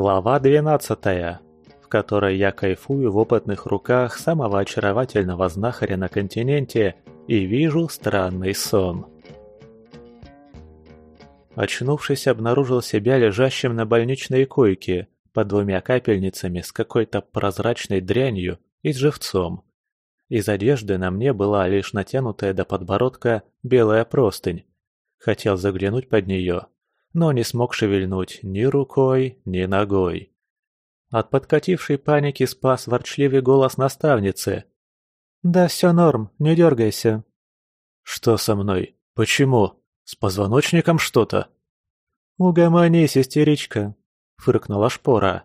Глава 12, в которой я кайфую в опытных руках самого очаровательного знахаря на континенте и вижу странный сон. Очнувшись, обнаружил себя лежащим на больничной койке под двумя капельницами с какой-то прозрачной дрянью и с живцом. Из одежды на мне была лишь натянутая до подбородка белая простынь. Хотел заглянуть под нее, но не смог шевельнуть ни рукой, ни ногой. От подкатившей паники спас ворчливый голос наставницы. «Да все норм, не дергайся». «Что со мной? Почему? С позвоночником что-то?» «Угомонись, истеричка», — фыркнула шпора.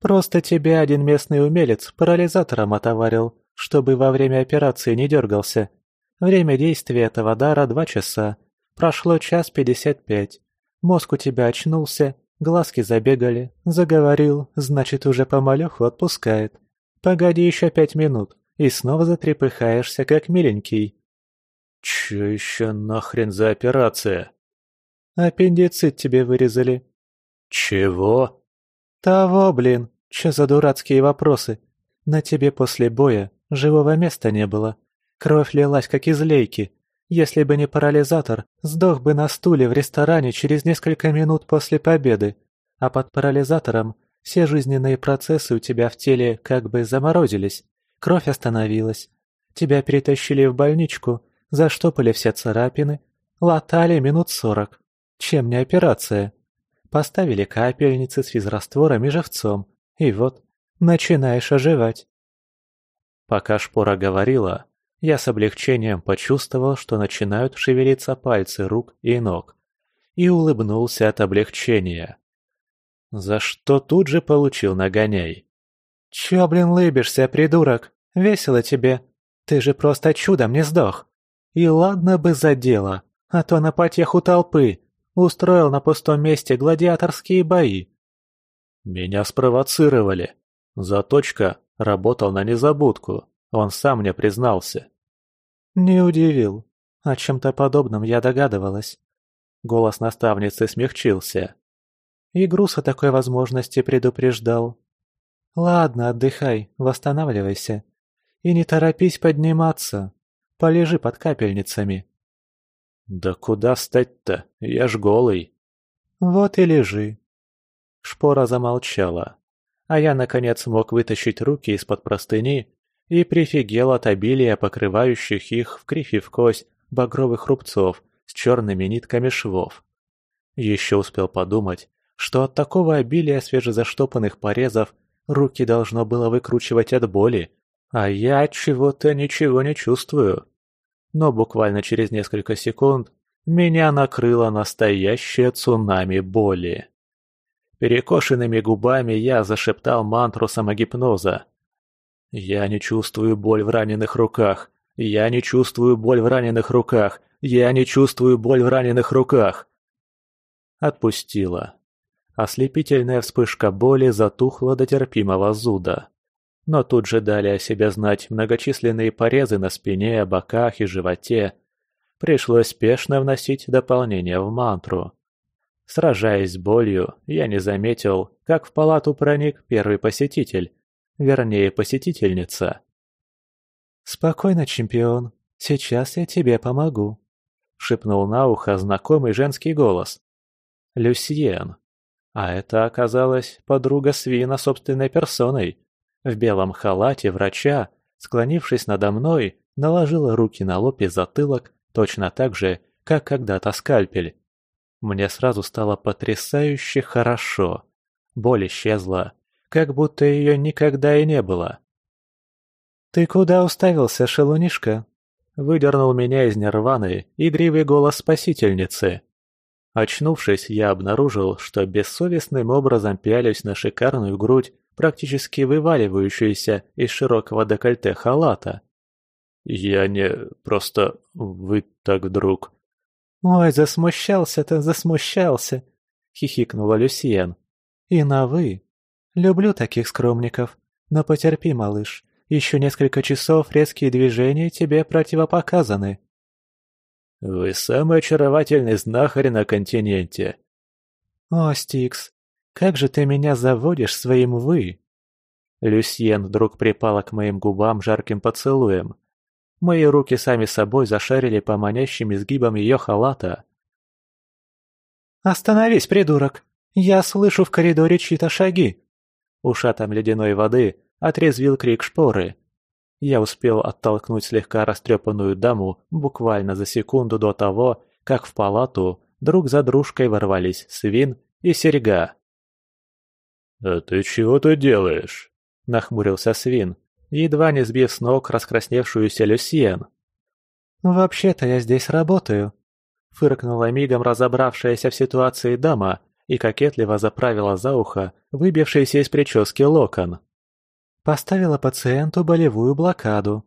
«Просто тебя один местный умелец парализатором отоварил, чтобы во время операции не дергался. Время действия этого дара два часа. Прошло час пятьдесят пять. Мозг у тебя очнулся, глазки забегали, заговорил, значит, уже помалеху отпускает. Погоди еще пять минут, и снова затрепыхаешься, как миленький. Че еще нахрен за операция? Аппендицит тебе вырезали. Чего? Того, блин, че за дурацкие вопросы? На тебе после боя живого места не было. Кровь лилась, как из лейки. Если бы не парализатор, сдох бы на стуле в ресторане через несколько минут после победы. А под парализатором все жизненные процессы у тебя в теле как бы заморозились. Кровь остановилась. Тебя перетащили в больничку, заштопали все царапины, латали минут сорок. Чем не операция? Поставили капельницы с физраствором и живцом. И вот, начинаешь оживать. Пока Шпора говорила, я с облегчением почувствовал, что начинают шевелиться пальцы рук и ног. И улыбнулся от облегчения. За что тут же получил нагоняй. «Чё, блин, лыбишься, придурок? Весело тебе? Ты же просто чудом не сдох. И ладно бы за дело, а то на потеху толпы. Устроил на пустом месте гладиаторские бои». Меня спровоцировали. Заточка работал на незабудку, он сам мне признался. «Не удивил. О чем-то подобном я догадывалась». Голос наставницы смягчился. И груз о такой возможности предупреждал. «Ладно, отдыхай, восстанавливайся. И не торопись подниматься. Полежи под капельницами». «Да куда встать-то? Я ж голый». «Вот и лежи». Шпора замолчала, а я, наконец, смог вытащить руки из-под простыни и прифигел от обилия покрывающих их в кривь и в кость багровых рубцов с черными нитками швов. Еще успел подумать, что от такого обилия свежезаштопанных порезов руки должно было выкручивать от боли, а я от чего-то ничего не чувствую. Но буквально через несколько секунд меня накрыло настоящее цунами боли. Перекошенными губами я зашептал мантру самогипноза, я не чувствую боль в раненых руках. Я не чувствую боль в раненых руках. Я не чувствую боль в раненых руках. Отпустила. Ослепительная вспышка боли затухла до терпимого зуда. Но тут же дали о себе знать многочисленные порезы на спине, боках и животе. Пришлось спешно вносить дополнение в мантру. Сражаясь с болью, я не заметил, как в палату проник первый посетитель, Вернее, посетительница. «Спокойно, чемпион. Сейчас я тебе помогу», — шепнул на ухо знакомый женский голос. «Люсьен». А это оказалась подруга Свина собственной персоной. В белом халате врача, склонившись надо мной, наложила руки на лоб и затылок точно так же, как когда-то скальпель. Мне сразу стало потрясающе хорошо. Боль исчезла, как будто ее никогда и не было. «Ты куда уставился, шелунишка?» Выдернул меня из нирваны игривый голос спасительницы. Очнувшись, я обнаружил, что бессовестным образом пялюсь на шикарную грудь, практически вываливающуюся из широкого декольте халата. «Я не... просто... вы так вдруг...» «Ой, засмущался-то, засмущался!» — хихикнула Люсьен. «И на «вы». Люблю таких скромников. Но потерпи, малыш. Еще несколько часов резкие движения тебе противопоказаны. Вы самый очаровательный знахарь на континенте. О, Стикс, Как же ты меня заводишь своим «вы»?» Люсьен вдруг припала к моим губам жарким поцелуем. Мои руки сами собой зашарили по манящим изгибам ее халата. «Остановись, придурок! Я слышу в коридоре чьи-то шаги!» Ушатом ледяной воды отрезвил крик шпоры. Я успел оттолкнуть слегка растрепанную даму буквально за секунду до того, как в палату друг за дружкой ворвались свин и серьга. «А ты чего тут делаешь?» – нахмурился свин, едва не сбив с ног раскрасневшуюся Люсьен. «Вообще-то я здесь работаю», – фыркнула мигом разобравшаяся в ситуации дама и кокетливо заправила за ухо выбившийся из прически локон. Поставила пациенту болевую блокаду.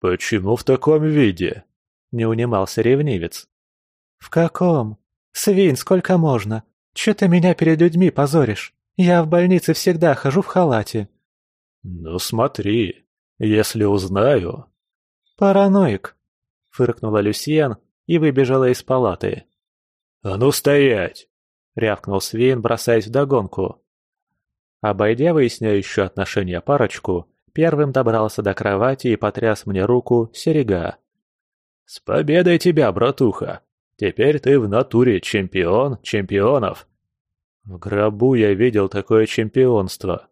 «Почему в таком виде?» – не унимался ревнивец. «В каком? Свинь, сколько можно? Чё ты меня перед людьми позоришь? Я в больнице всегда хожу в халате». «Ну смотри, если узнаю...» «Параноик», — фыркнула Люсьен и выбежала из палаты. «А ну стоять!» — рявкнул Свин, бросаясь вдогонку. Обойдя выясняющую отношения парочку, первым добрался до кровати и потряс мне руку серега. «С победой тебя, братуха! Теперь ты в натуре чемпион чемпионов!» В гробу я видел такое чемпионство.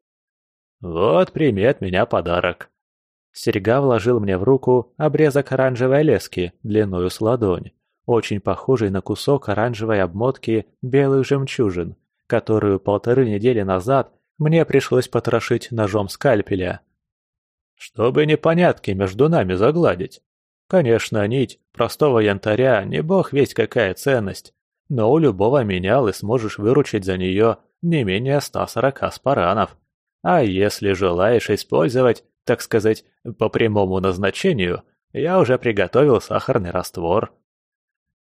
Вот прими от меня подарок. Серега вложил мне в руку обрезок оранжевой лески длиною с ладонь, очень похожий на кусок оранжевой обмотки белых жемчужин, которую полторы недели назад мне пришлось потрошить ножом скальпеля. Чтобы непонятки между нами загладить. Конечно, нить простого янтаря не бог весть какая ценность, но у любого менялы сможешь выручить за нее не менее 140 спаранов. А если желаешь использовать, так сказать, по прямому назначению, я уже приготовил сахарный раствор.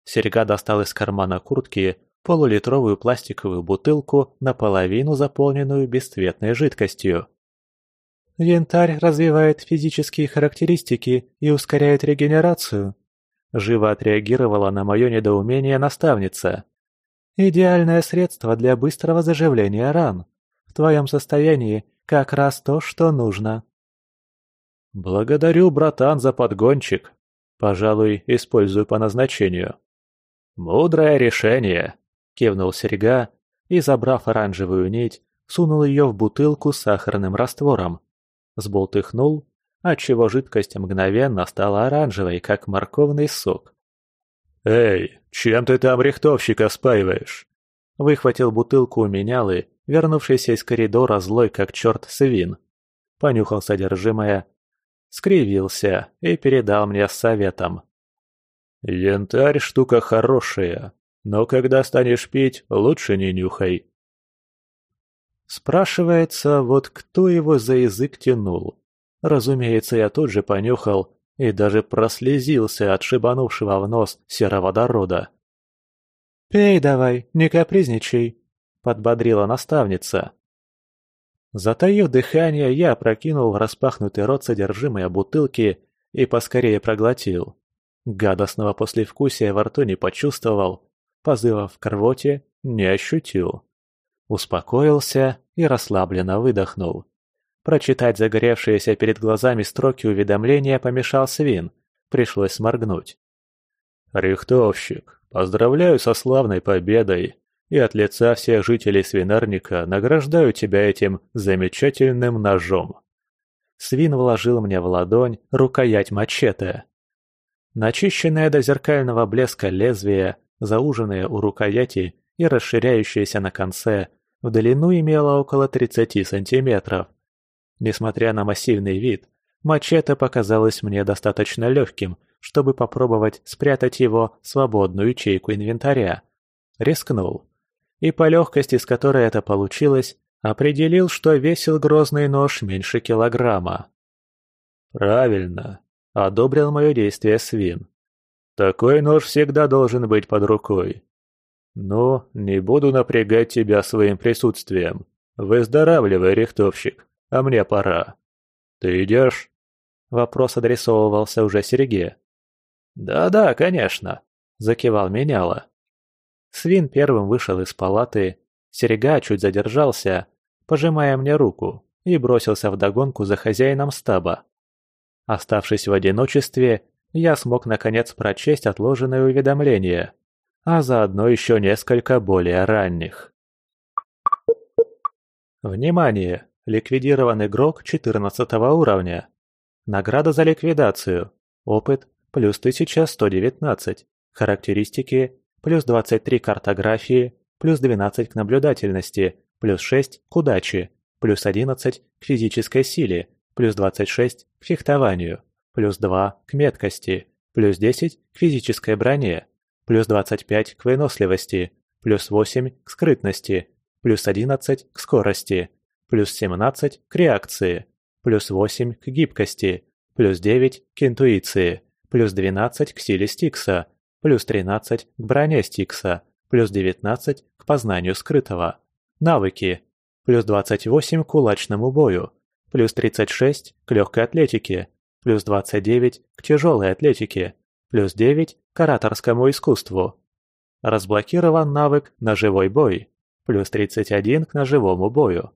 Серега достал из кармана куртки полулитровую пластиковую бутылку, наполовину заполненную бесцветной жидкостью. Янтарь развивает физические характеристики и ускоряет регенерацию. Живо отреагировала на мое недоумение наставница. Идеальное средство для быстрого заживления ран. В твоем состоянии как раз то, что нужно. Благодарю, братан, за подгончик. Пожалуй, использую по назначению. Мудрое решение кивнул Серега и, забрав оранжевую нить, сунул ее в бутылку с сахарным раствором. Сболтыхнул, отчего жидкость мгновенно стала оранжевой, как морковный сок. «Эй, чем ты там рихтовщика спаиваешь?» Выхватил бутылку у менялы, вернувшийся из коридора злой, как черт свин. Понюхал содержимое, скривился и передал мне с советом. «Янтарь штука хорошая, но когда станешь пить, лучше не нюхай. Спрашивается, вот кто его за язык тянул. Разумеется, я тут же понюхал и даже прослезился от шибанувшего в нос сероводорода. «Пей давай, не капризничай», — подбодрила наставница. Затаив дыхание, я прокинул в распахнутый рот содержимое бутылки и поскорее проглотил. Гадостного послевкусия во рту не почувствовал, позывов к рвоте не ощутил. Успокоился и расслабленно выдохнул. Прочитать загоревшиеся перед глазами строки уведомления помешал свин, пришлось сморгнуть. «Рихтовщик, поздравляю со славной победой и от лица всех жителей свинарника награждаю тебя этим замечательным ножом». Свин вложил мне в ладонь рукоять мачете. Начищенное до зеркального блеска лезвие зауженная у рукояти и расширяющаяся на конце, в длину имела около 30 сантиметров. Несмотря на массивный вид, мачете показалось мне достаточно легким, чтобы попробовать спрятать его в свободную ячейку инвентаря. Рискнул. И по легкости, с которой это получилось, определил, что весил грозный нож меньше килограмма. «Правильно», — одобрил мое действие свин. Такой нож всегда должен быть под рукой. Но не буду напрягать тебя своим присутствием. Выздоравливай, рихтовщик, а мне пора. Ты идешь? Вопрос адресовывался уже Сереге. «Да-да, конечно», — закивал меняла. Свин первым вышел из палаты, Серега чуть задержался, пожимая мне руку, и бросился вдогонку за хозяином стаба. Оставшись в одиночестве, я смог наконец прочесть отложенное уведомление, а заодно еще несколько более ранних. Внимание! Ликвидирован игрок 14 уровня. Награда за ликвидацию. Опыт плюс 1119. Характеристики плюс 23 картографии, плюс 12 к наблюдательности, плюс 6 к удаче, плюс 11 к физической силе, плюс 26 к фехтованию, плюс 2 к меткости, плюс 10 к физической броне, плюс 25 к выносливости, плюс 8 к скрытности, плюс 11 к скорости, плюс 17 к реакции, плюс 8 к гибкости, плюс 9 к интуиции, плюс 12 к силе Стикса, плюс 13 к броне Стикса, плюс 19 к познанию скрытого. Навыки. Плюс 28 к кулачному бою, плюс 36 к легкой атлетике, плюс 29 к тяжелой атлетике, плюс 9 к ораторскому искусству. Разблокирован навык «Ножевой бой», плюс 31 к ножевому бою.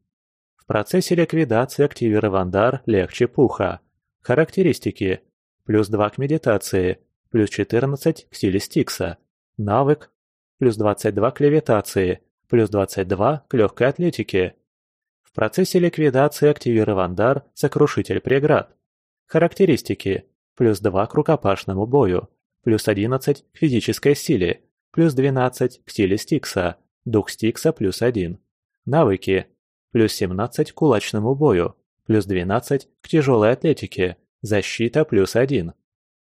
В процессе ликвидации активирован дар «Легче пуха». Характеристики. Плюс 2 к медитации, плюс 14 к силе Стикса. Навык. Плюс 22 к левитации, плюс 22 к легкой атлетике. В процессе ликвидации активирован дар «Сокрушитель преград». Характеристики. Плюс 2 к рукопашному бою, плюс 11 к физической силе, плюс 12 к силе Стикса, дух Стикса плюс 1. Навыки. Плюс 17 к кулачному бою, плюс 12 к тяжелой атлетике, защита плюс 1.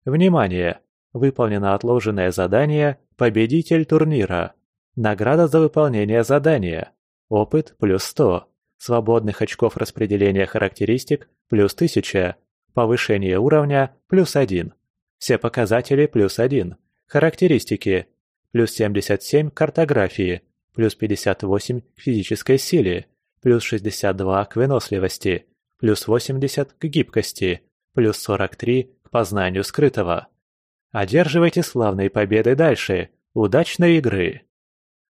Внимание! Выполнено отложенное задание «Победитель турнира». Награда за выполнение задания. Опыт плюс 100. Свободных очков распределения характеристик плюс 1000. Повышение уровня плюс 1. Все показатели плюс 1. Характеристики. Плюс 77 картографии. Плюс 58 к физической силе. Плюс 62 к выносливости. Плюс 80 к гибкости. Плюс 43 к познанию скрытого. Одерживайте славные победы дальше. Удачной игры!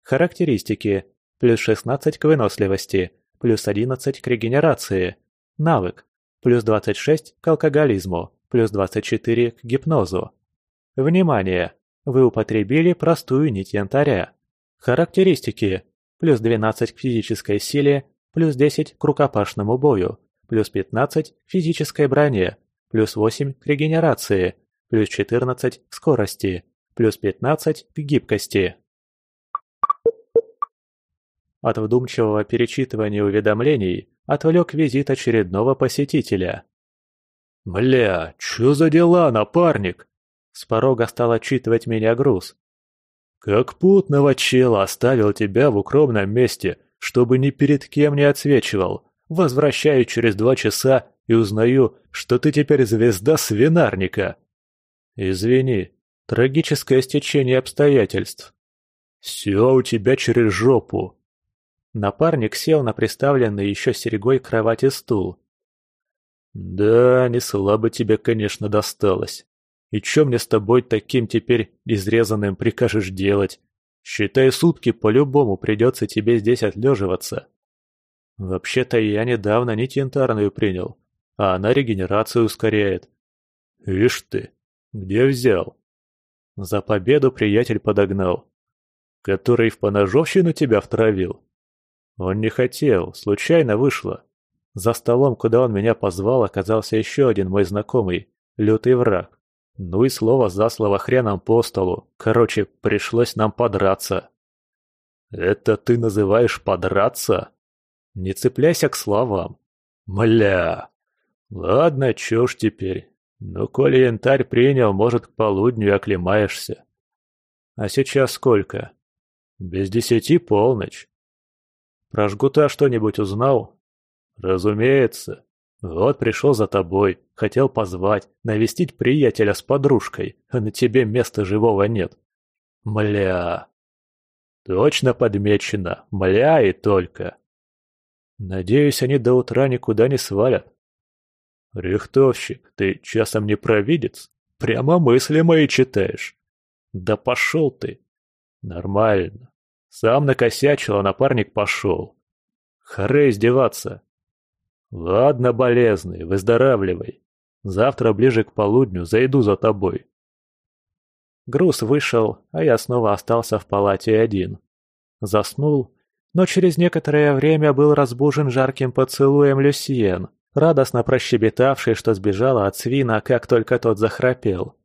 Характеристики. Плюс 16 к выносливости. Плюс 11 к регенерации. Навык. Плюс 26 к алкоголизму плюс 24 к гипнозу. Внимание! Вы употребили простую нить янтаря. Характеристики. Плюс 12 к физической силе, плюс 10 к рукопашному бою, плюс 15 к физической броне, плюс 8 к регенерации, плюс 14 к скорости, плюс 15 к гибкости. От вдумчивого перечитывания уведомлений отвлек визит очередного посетителя. «Бля, чё за дела, напарник?» С порога стал отчитывать меня груз. «Как путного чела оставил тебя в укромном месте, чтобы ни перед кем не отсвечивал. Возвращаю через два часа и узнаю, что ты теперь звезда свинарника». «Извини, трагическое стечение обстоятельств». «Все у тебя через жопу». Напарник сел на приставленный еще серегой кровати стул «Да, не слабо тебе, конечно, досталось. И чё мне с тобой таким теперь изрезанным прикажешь делать? Считай, сутки по-любому придется тебе здесь отлеживаться. Вообще-то я недавно нить янтарную принял, а она регенерацию ускоряет. Ишь ты, где взял? За победу приятель подогнал. Который в поножовщину тебя втравил? Он не хотел, случайно вышло. За столом, куда он меня позвал, оказался еще один мой знакомый, лютый враг. Ну и слово за слово хреном по столу. Короче, пришлось нам подраться. Это ты называешь подраться? Не цепляйся к словам. Мля. Ладно, чё ж теперь. Ну, коли янтарь принял, может, к полудню оклемаешься. А сейчас сколько? Без десяти полночь. Про жгута что-нибудь узнал? «Разумеется. Вот пришел за тобой, хотел позвать, навестить приятеля с подружкой, а на тебе места живого нет. Мля!» «Точно подмечено, мля и только!» «Надеюсь, они до утра никуда не свалят». «Рихтовщик, ты часом не провидец? Прямо мысли мои читаешь». «Да пошел ты!» «Нормально. Сам накосячил, а напарник пошел. Харе издеваться. Ладно, болезный, выздоравливай. Завтра ближе к полудню зайду за тобой. Груз вышел, а я снова остался в палате один. Заснул, но через некоторое время был разбужен жарким поцелуем Люсьен, радостно прощебетавший, что сбежала от свина, как только тот захрапел.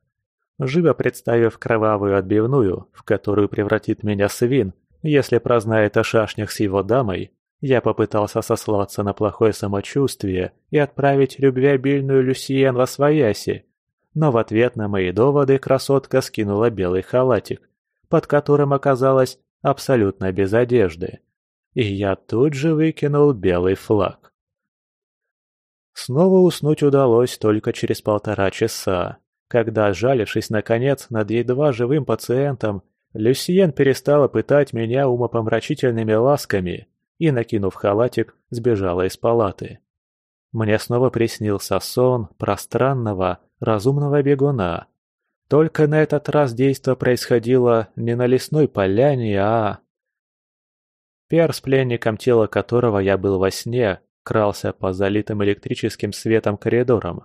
Живо представив кровавую отбивную, в которую превратит меня свин, если прознает о шашнях с его дамой, я попытался сослаться на плохое самочувствие и отправить любвеобильную Люсиен во свояси, но в ответ на мои доводы красотка скинула белый халатик, под которым оказалась абсолютно без одежды. И я тут же выкинул белый флаг. Снова уснуть удалось только через полтора часа, когда, жалившись наконец над едва живым пациентом, Люсьен перестала пытать меня умопомрачительными ласками и, накинув халатик, сбежала из палаты. Мне снова приснился сон пространного, разумного бегуна. Только на этот раз действо происходило не на лесной поляне, а... Пер с пленником, тела которого я был во сне, крался по залитым электрическим светом коридорам.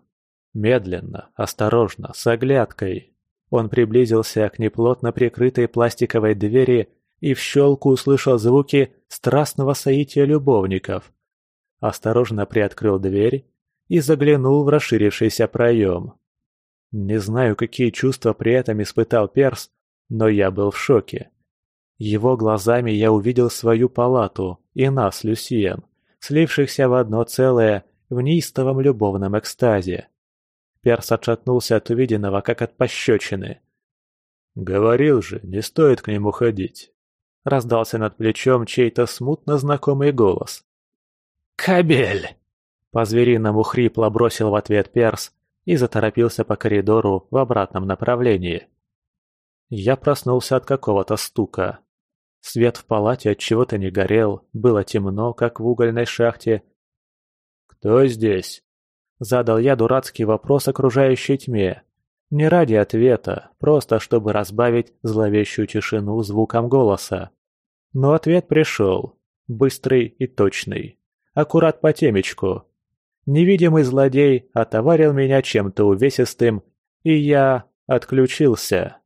Медленно, осторожно, с оглядкой. Он приблизился к неплотно прикрытой пластиковой двери и в щелку услышал звуки страстного соития любовников. Осторожно приоткрыл дверь и заглянул в расширившийся проем. Не знаю, какие чувства при этом испытал Перс, но я был в шоке. Его глазами я увидел свою палату и нас, Люсиен слившихся в одно целое в неистовом любовном экстазе. Перс отшатнулся от увиденного, как от пощечины. «Говорил же, не стоит к нему ходить», — раздался над плечом чей-то смутно знакомый голос. «Кабель!» — по-звериному хрипло бросил в ответ Перс и заторопился по коридору в обратном направлении. Я проснулся от какого-то стука. Свет в палате от чего-то не горел, было темно, как в угольной шахте. «Кто здесь?» Задал я дурацкий вопрос окружающей тьме. Не ради ответа, просто чтобы разбавить зловещую тишину звуком голоса. Но ответ пришел. Быстрый и точный. Аккурат по темечку. Невидимый злодей отоварил меня чем-то увесистым, и я отключился.